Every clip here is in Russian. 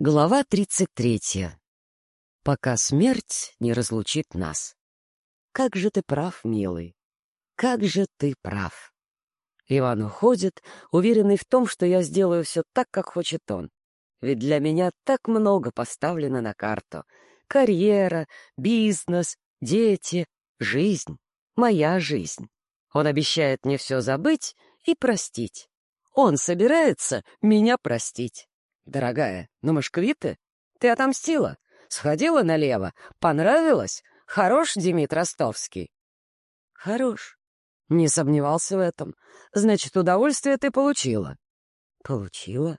Глава 33. Пока смерть не разлучит нас. Как же ты прав, милый. Как же ты прав. Иван уходит, уверенный в том, что я сделаю все так, как хочет он. Ведь для меня так много поставлено на карту. Карьера, бизнес, дети, жизнь. Моя жизнь. Он обещает мне все забыть и простить. Он собирается меня простить. «Дорогая, ну мы ж квиты? Ты отомстила? Сходила налево? Понравилось? Хорош Демид Ростовский?» «Хорош. Не сомневался в этом. Значит, удовольствие ты получила?» «Получила».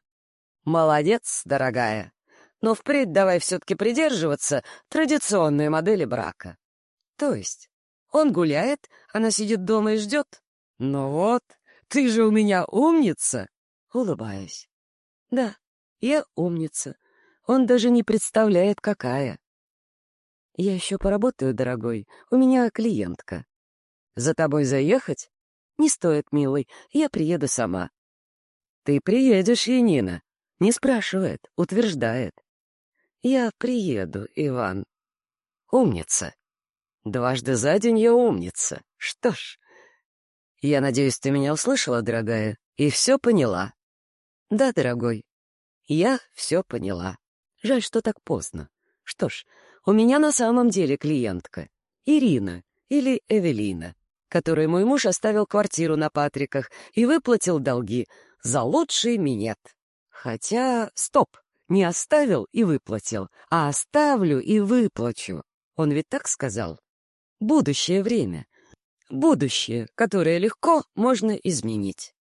«Молодец, дорогая. Но впредь давай все-таки придерживаться традиционной модели брака. То есть он гуляет, она сидит дома и ждет? Ну вот, ты же у меня умница!» Улыбаюсь. «Да, я умница. Он даже не представляет, какая. Я еще поработаю, дорогой. У меня клиентка. За тобой заехать? Не стоит, милый. Я приеду сама. Ты приедешь, Янина. Не спрашивает, утверждает. Я приеду, Иван. Умница. Дважды за день я умница. Что ж, я надеюсь, ты меня услышала, дорогая, и все поняла. Да, дорогой, я все поняла. Жаль, что так поздно. Что ж, у меня на самом деле клиентка. Ирина или Эвелина, которой мой муж оставил квартиру на Патриках и выплатил долги за лучший минет. Хотя, стоп, не оставил и выплатил, а оставлю и выплачу. Он ведь так сказал? Будущее время. Будущее, которое легко можно изменить.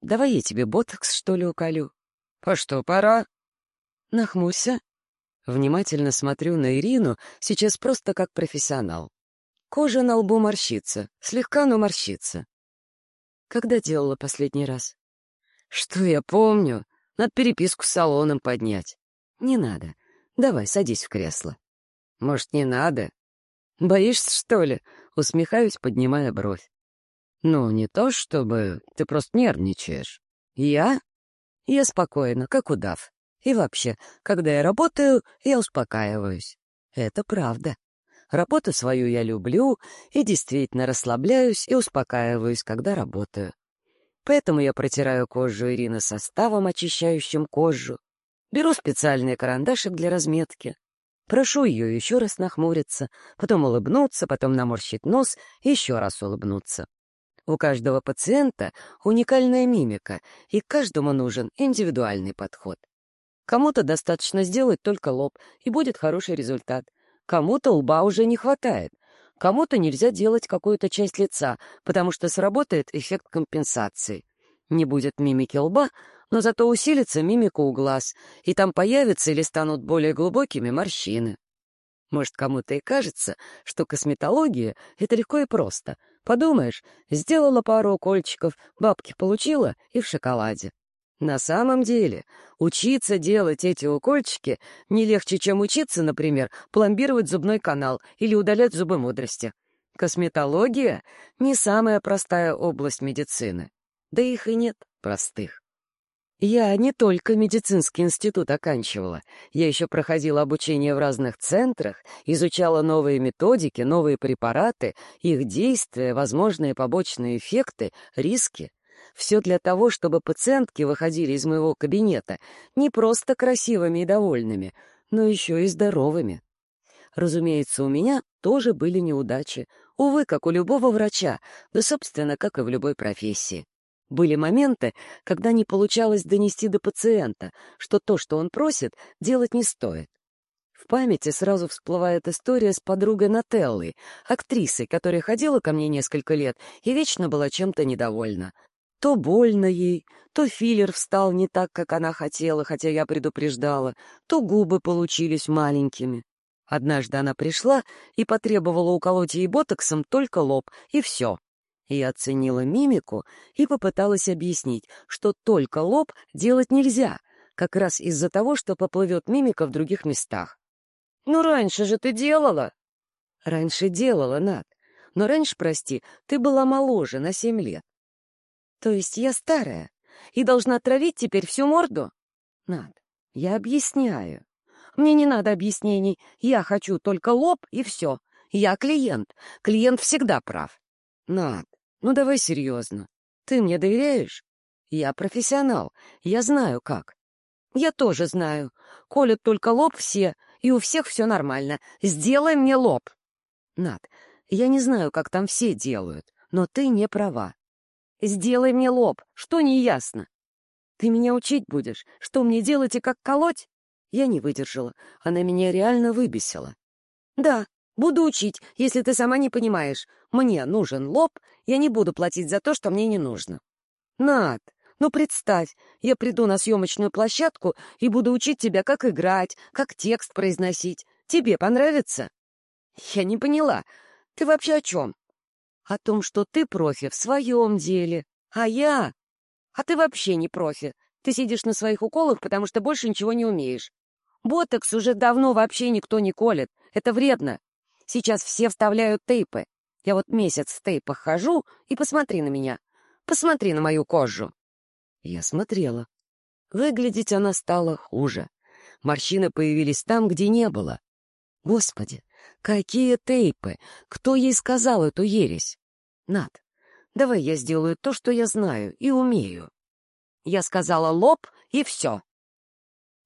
Давай я тебе ботокс, что ли, уколю? «А что, пора?» Нахмурься. Внимательно смотрю на Ирину, сейчас просто как профессионал. Кожа на лбу морщится, слегка, но морщится. Когда делала последний раз? Что я помню? Надо переписку с салоном поднять. Не надо. Давай, садись в кресло. Может, не надо? Боишься, что ли? Усмехаюсь, поднимая бровь. Ну, не то чтобы... Ты просто нервничаешь. Я? Я спокойна, как удав. И вообще, когда я работаю, я успокаиваюсь. Это правда. Работу свою я люблю и действительно расслабляюсь и успокаиваюсь, когда работаю. Поэтому я протираю кожу Ирины составом, очищающим кожу. Беру специальный карандашик для разметки. Прошу ее еще раз нахмуриться, потом улыбнуться, потом наморщить нос и еще раз улыбнуться. У каждого пациента уникальная мимика, и каждому нужен индивидуальный подход. Кому-то достаточно сделать только лоб, и будет хороший результат. Кому-то лба уже не хватает. Кому-то нельзя делать какую-то часть лица, потому что сработает эффект компенсации. Не будет мимики лба, но зато усилится мимика у глаз, и там появятся или станут более глубокими морщины. Может, кому-то и кажется, что косметология — это легко и просто — Подумаешь, сделала пару укольчиков, бабки получила и в шоколаде. На самом деле, учиться делать эти укольчики не легче, чем учиться, например, пломбировать зубной канал или удалять зубы мудрости. Косметология — не самая простая область медицины. Да их и нет простых. Я не только медицинский институт оканчивала. Я еще проходила обучение в разных центрах, изучала новые методики, новые препараты, их действия, возможные побочные эффекты, риски. Все для того, чтобы пациентки выходили из моего кабинета не просто красивыми и довольными, но еще и здоровыми. Разумеется, у меня тоже были неудачи. Увы, как у любого врача, да, собственно, как и в любой профессии. Были моменты, когда не получалось донести до пациента, что то, что он просит, делать не стоит. В памяти сразу всплывает история с подругой Нателлой, актрисой, которая ходила ко мне несколько лет и вечно была чем-то недовольна. То больно ей, то филлер встал не так, как она хотела, хотя я предупреждала, то губы получились маленькими. Однажды она пришла и потребовала уколоть ей ботоксом только лоб, и все. Я оценила мимику и попыталась объяснить, что только лоб делать нельзя, как раз из-за того, что поплывет мимика в других местах. «Ну, раньше же ты делала!» «Раньше делала, Над. Но раньше, прости, ты была моложе на семь лет. То есть я старая и должна травить теперь всю морду? Над, Я объясняю. Мне не надо объяснений. Я хочу только лоб и все. Я клиент. Клиент всегда прав. Над, ну давай серьезно. Ты мне доверяешь? Я профессионал. Я знаю как. Я тоже знаю. Колют только лоб все, и у всех все нормально. Сделай мне лоб. Над, я не знаю, как там все делают, но ты не права. Сделай мне лоб, что не ясно. Ты меня учить будешь, что мне делать и как колоть? Я не выдержала, она меня реально выбесила. Да, буду учить, если ты сама не понимаешь. Мне нужен лоб, я не буду платить за то, что мне не нужно. Над, ну представь, я приду на съемочную площадку и буду учить тебя, как играть, как текст произносить. Тебе понравится? Я не поняла. Ты вообще о чем? О том, что ты профи в своем деле, а я... А ты вообще не профи. Ты сидишь на своих уколах, потому что больше ничего не умеешь. Ботокс уже давно вообще никто не колет. Это вредно. Сейчас все вставляют тейпы. Я вот месяц в тейпах хожу, и посмотри на меня. Посмотри на мою кожу. Я смотрела. Выглядеть она стала хуже. Морщины появились там, где не было. Господи, какие тейпы! Кто ей сказал эту ересь? Над, давай я сделаю то, что я знаю и умею. Я сказала лоб, и все.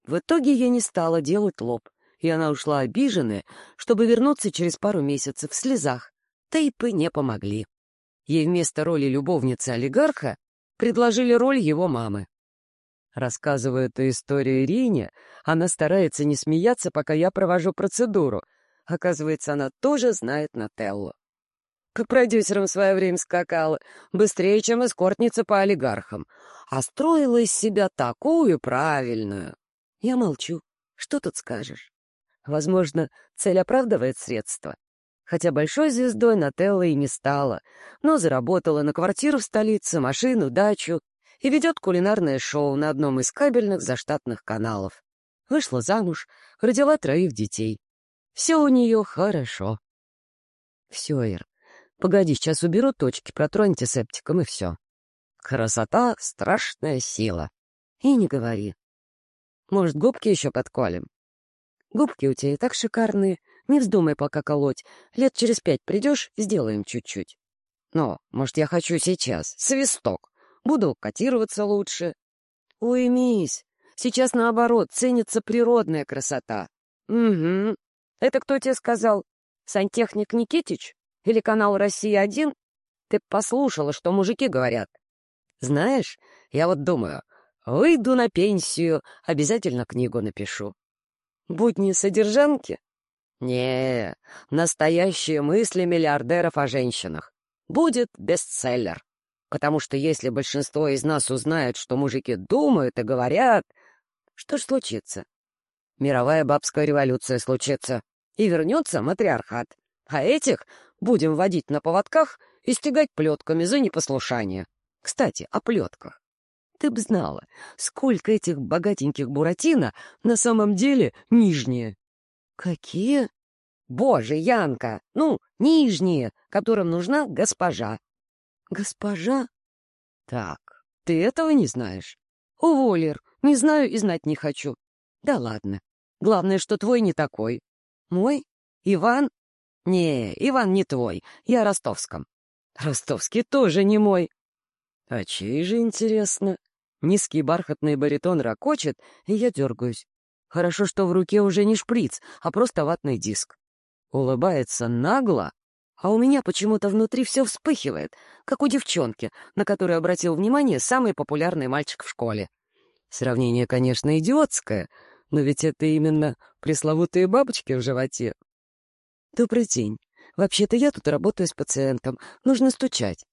В итоге я не стала делать лоб, и она ушла обиженная, чтобы вернуться через пару месяцев в слезах. Тейпы не помогли. Ей вместо роли любовницы олигарха предложили роль его мамы. Рассказывая эту историю Ирине, она старается не смеяться, пока я провожу процедуру. Оказывается, она тоже знает Нателлу. К продюсерам в свое время скакала, быстрее, чем эскортница по олигархам, а строила из себя такую правильную. Я молчу. Что тут скажешь? Возможно, цель оправдывает средства. Хотя большой звездой Нателла и не стала, но заработала на квартиру в столице, машину, дачу и ведет кулинарное шоу на одном из кабельных заштатных каналов. Вышла замуж, родила троих детей. Все у нее хорошо. Все, Ир, погоди, сейчас уберу точки, протру антисептиком и все. Красота — страшная сила. И не говори. Может, губки еще подколем? Губки у тебя и так шикарные. Не вздумай пока колоть. Лет через пять придешь, сделаем чуть-чуть. Но, может, я хочу сейчас. Свисток. Буду котироваться лучше. Уймись. Сейчас, наоборот, ценится природная красота. Угу. Это кто тебе сказал? Сантехник Никитич? Или канал «Россия-1»? Ты послушала, что мужики говорят. Знаешь, я вот думаю, Выйду на пенсию, обязательно книгу напишу. Будни содержанки? Не, настоящие мысли миллиардеров о женщинах. Будет бестселлер. Потому что если большинство из нас узнает, что мужики думают и говорят, что ж случится? Мировая бабская революция случится, и вернется матриархат. А этих будем водить на поводках и стегать плетками за непослушание. Кстати, о плетках ты б знала, сколько этих богатеньких буратино на самом деле нижние. Какие? Боже, Янка, ну, нижние, которым нужна госпожа. Госпожа? Так, ты этого не знаешь? Уволер, не знаю и знать не хочу. Да ладно. Главное, что твой не такой. Мой? Иван? Не, Иван не твой, я ростовском. Ростовский тоже не мой. А чей же, интересно? Низкий бархатный баритон ракочет, и я дергаюсь. Хорошо, что в руке уже не шприц, а просто ватный диск. Улыбается нагло, а у меня почему-то внутри все вспыхивает, как у девчонки, на которую обратил внимание самый популярный мальчик в школе. Сравнение, конечно, идиотское, но ведь это именно пресловутые бабочки в животе. Добрый день. Вообще-то я тут работаю с пациентом. Нужно стучать.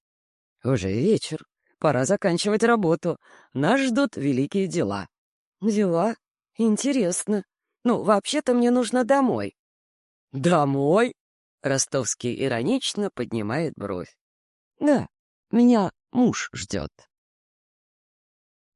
Уже вечер. Пора заканчивать работу. Нас ждут великие дела. Дела? Интересно. Ну, вообще-то мне нужно домой. Домой? Ростовский иронично поднимает бровь. Да, меня муж ждет.